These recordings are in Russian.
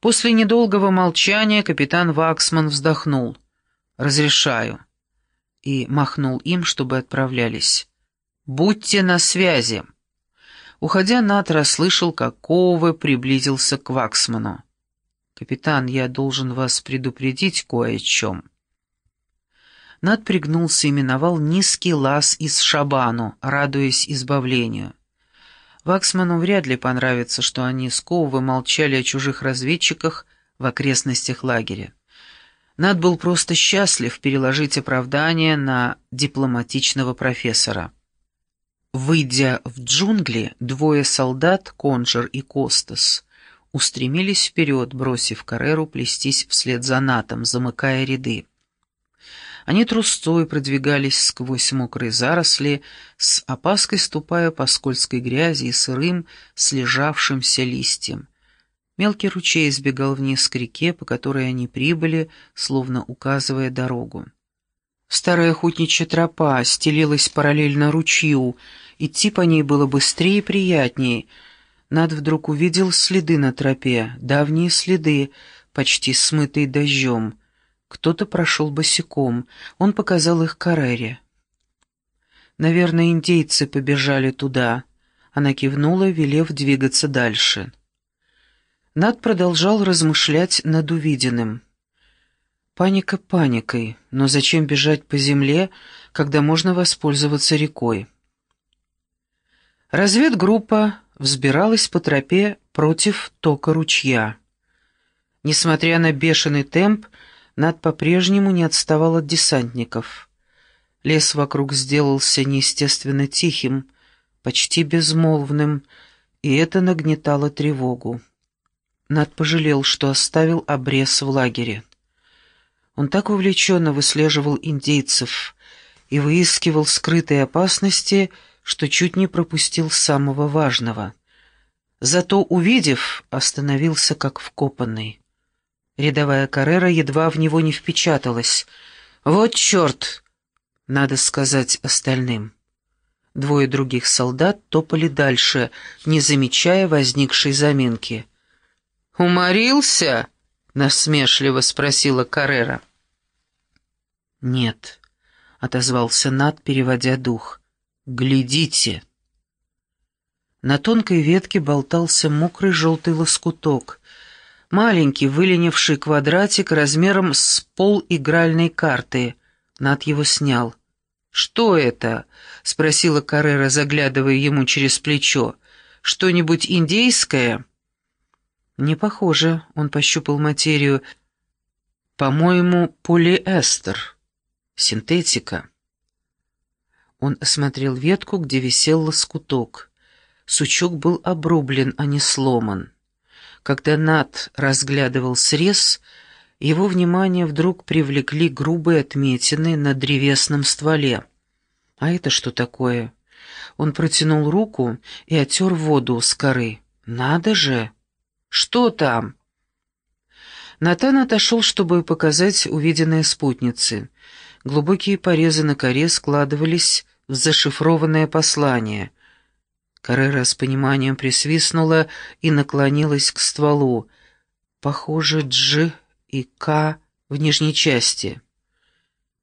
После недолгого молчания капитан Ваксман вздохнул. «Разрешаю». И махнул им, чтобы отправлялись. «Будьте на связи». Уходя, Нат расслышал, как Коуве приблизился к Ваксману. «Капитан, я должен вас предупредить кое о чем». Над пригнулся и миновал низкий лаз из шабану, радуясь избавлению. Ваксману вряд ли понравится, что они с Коувы молчали о чужих разведчиках в окрестностях лагеря. Над был просто счастлив переложить оправдание на дипломатичного профессора. Выйдя в джунгли, двое солдат, Конжер и Костас, устремились вперед, бросив Кареру плестись вслед за Натом, замыкая ряды. Они трусцой продвигались сквозь мокрые заросли, с опаской ступая по скользкой грязи и сырым, слежавшимся листьям. Мелкий ручей избегал вниз к реке, по которой они прибыли, словно указывая дорогу. Старая охотничья тропа стелилась параллельно ручью, идти по ней было быстрее и приятнее. Над вдруг увидел следы на тропе, давние следы, почти смытые дождем. Кто-то прошел босиком, он показал их Карере. «Наверное, индейцы побежали туда». Она кивнула, велев двигаться дальше. Над продолжал размышлять над увиденным. Паника паникой, но зачем бежать по земле, когда можно воспользоваться рекой? Разведгруппа взбиралась по тропе против тока ручья. Несмотря на бешеный темп, над по-прежнему не отставал от десантников. Лес вокруг сделался неестественно тихим, почти безмолвным, и это нагнетало тревогу. Над пожалел, что оставил обрез в лагере. Он так увлеченно выслеживал индейцев и выискивал скрытые опасности, что чуть не пропустил самого важного. Зато, увидев, остановился как вкопанный. Рядовая Каррера едва в него не впечаталась. «Вот черт!» — надо сказать остальным. Двое других солдат топали дальше, не замечая возникшей заминки. «Уморился?» — насмешливо спросила Каррера. «Нет», — отозвался Над, переводя дух. «Глядите!» На тонкой ветке болтался мокрый желтый лоскуток. Маленький, выленивший квадратик размером с пол игральной карты. Над его снял. «Что это?» — спросила Каррера, заглядывая ему через плечо. «Что-нибудь индейское?» «Не похоже», — он пощупал материю. «По-моему, полиэстер. Синтетика». Он осмотрел ветку, где висел лоскуток. Сучок был обрублен, а не сломан. Когда Нат разглядывал срез, его внимание вдруг привлекли грубые отметины на древесном стволе. «А это что такое?» Он протянул руку и оттер воду с коры. «Надо же! Что там?» Натан отошел, чтобы показать увиденное спутнице. Глубокие порезы на коре складывались в зашифрованное послание — Каррера с пониманием присвистнула и наклонилась к стволу. Похоже, Дж и К в нижней части.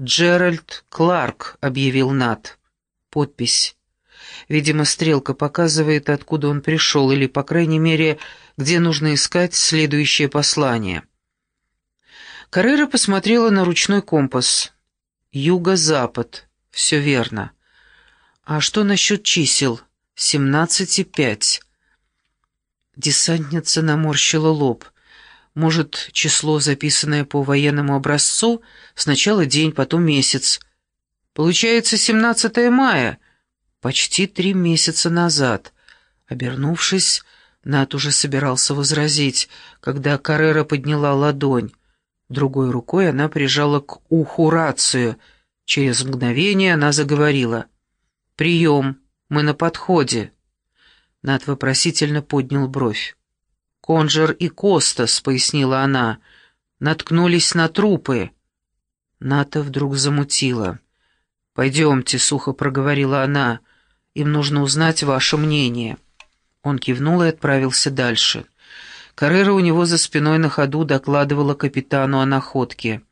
«Джеральд Кларк», — объявил Нат. Подпись. Видимо, стрелка показывает, откуда он пришел, или, по крайней мере, где нужно искать следующее послание. Каррера посмотрела на ручной компас. «Юго-запад. Все верно. А что насчет чисел?» Семнадцать и пять. Десантница наморщила лоб. Может, число, записанное по военному образцу, сначала день, потом месяц. Получается, семнадцатое мая. Почти три месяца назад. Обернувшись, Нат уже собирался возразить, когда Каррера подняла ладонь. Другой рукой она прижала к уху рацию. Через мгновение она заговорила. «Прием!» Мы на подходе». Над вопросительно поднял бровь. «Конжер и Костас», — пояснила она, — «наткнулись на трупы». Ната вдруг замутила. «Пойдемте», — сухо проговорила она, — «им нужно узнать ваше мнение». Он кивнул и отправился дальше. Каррера у него за спиной на ходу докладывала капитану о находке.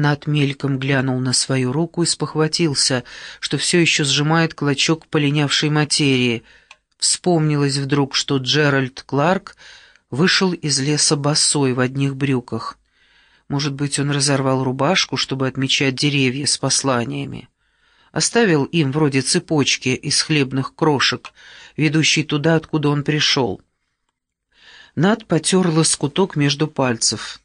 Над мельком глянул на свою руку и спохватился, что все еще сжимает клочок полинявшей материи. Вспомнилось вдруг, что Джеральд Кларк вышел из леса босой в одних брюках. Может быть, он разорвал рубашку, чтобы отмечать деревья с посланиями. Оставил им вроде цепочки из хлебных крошек, ведущей туда, откуда он пришел. Над потер лоскуток между пальцев.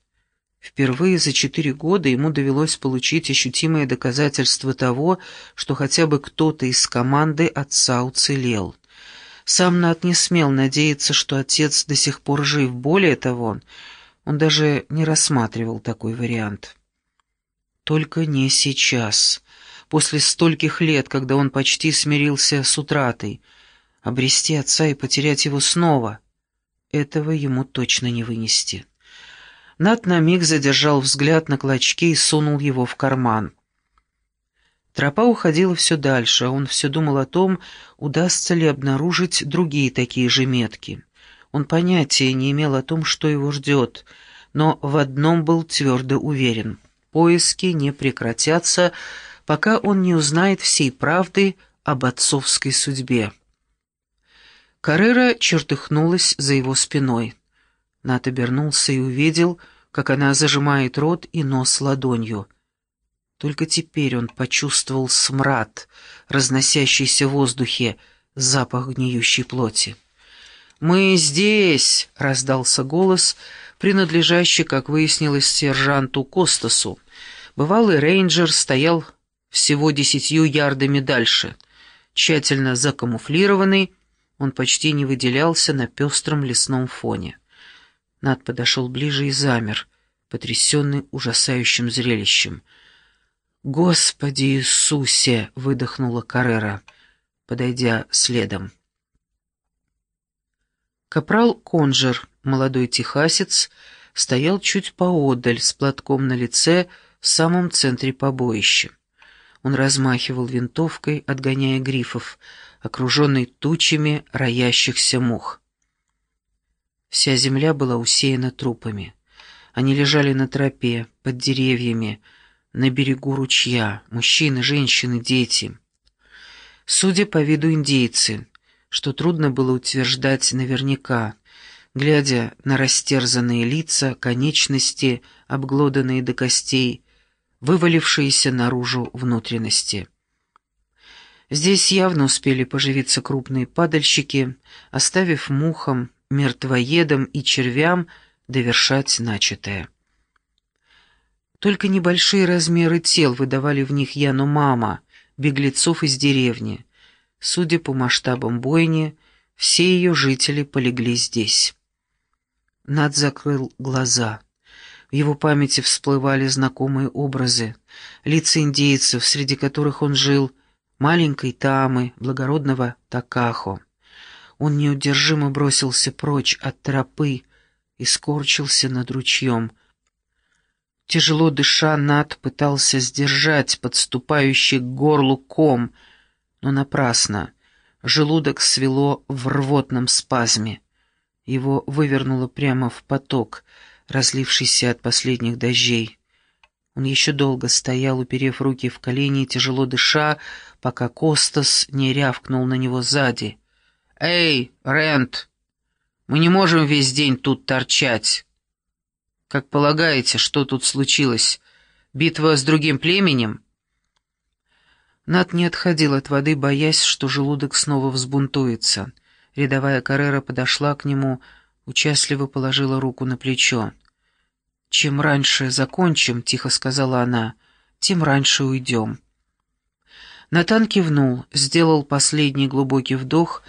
Впервые за четыре года ему довелось получить ощутимое доказательство того, что хотя бы кто-то из команды отца уцелел. Сам Над не смел надеяться, что отец до сих пор жив. Более того, он даже не рассматривал такой вариант. Только не сейчас, после стольких лет, когда он почти смирился с утратой. Обрести отца и потерять его снова — этого ему точно не вынести. Над на миг задержал взгляд на клочке и сунул его в карман. Тропа уходила все дальше, а он все думал о том, удастся ли обнаружить другие такие же метки. Он понятия не имел о том, что его ждет, но в одном был твердо уверен. Поиски не прекратятся, пока он не узнает всей правды об отцовской судьбе. Каррера чертыхнулась за его спиной. Нат обернулся и увидел, как она зажимает рот и нос ладонью. Только теперь он почувствовал смрад, разносящийся в воздухе, запах гниющей плоти. «Мы здесь!» — раздался голос, принадлежащий, как выяснилось, сержанту Костасу. Бывалый рейнджер стоял всего десятью ярдами дальше. Тщательно закамуфлированный, он почти не выделялся на пестром лесном фоне. Над подошел ближе и замер, потрясенный ужасающим зрелищем. «Господи Иисусе!» — выдохнула Каррера, подойдя следом. Капрал Конжер, молодой техасец, стоял чуть поодаль, с платком на лице, в самом центре побоища. Он размахивал винтовкой, отгоняя грифов, окруженный тучами роящихся мух. Вся земля была усеяна трупами. Они лежали на тропе, под деревьями, на берегу ручья, мужчины, женщины, дети. Судя по виду индейцы, что трудно было утверждать наверняка, глядя на растерзанные лица, конечности, обглоданные до костей, вывалившиеся наружу внутренности. Здесь явно успели поживиться крупные падальщики, оставив мухам, мертвоедам и червям довершать начатое. Только небольшие размеры тел выдавали в них Яну мама, беглецов из деревни, Судя по масштабам бойни, все ее жители полегли здесь. Над закрыл глаза. В его памяти всплывали знакомые образы, лица индейцев, среди которых он жил, маленькой Тамы, благородного Такахо. Он неудержимо бросился прочь от тропы и скорчился над ручьем. Тяжело дыша, Над пытался сдержать подступающий к горлу ком — но напрасно. Желудок свело в рвотном спазме. Его вывернуло прямо в поток, разлившийся от последних дождей. Он еще долго стоял, уперев руки в колени, тяжело дыша, пока Костас не рявкнул на него сзади. «Эй, Рент, мы не можем весь день тут торчать. Как полагаете, что тут случилось? Битва с другим племенем?» Над не отходил от воды, боясь, что желудок снова взбунтуется. Рядовая Каррера подошла к нему, участливо положила руку на плечо. «Чем раньше закончим», — тихо сказала она, — «тем раньше уйдем». Натан кивнул, сделал последний глубокий вдох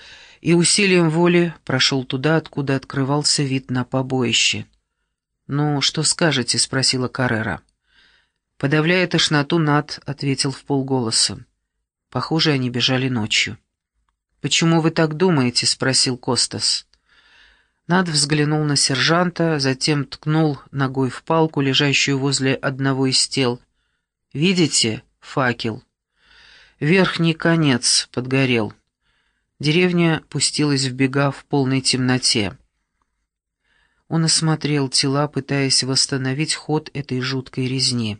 и усилием воли прошел туда, откуда открывался вид на побоище. «Ну, что скажете?» — спросила Каррера. Подавляя тошноту, Над ответил в полголоса. Похоже, они бежали ночью. «Почему вы так думаете?» — спросил Костас. Над взглянул на сержанта, затем ткнул ногой в палку, лежащую возле одного из тел. «Видите? Факел. Верхний конец подгорел. Деревня пустилась в бега в полной темноте. Он осмотрел тела, пытаясь восстановить ход этой жуткой резни.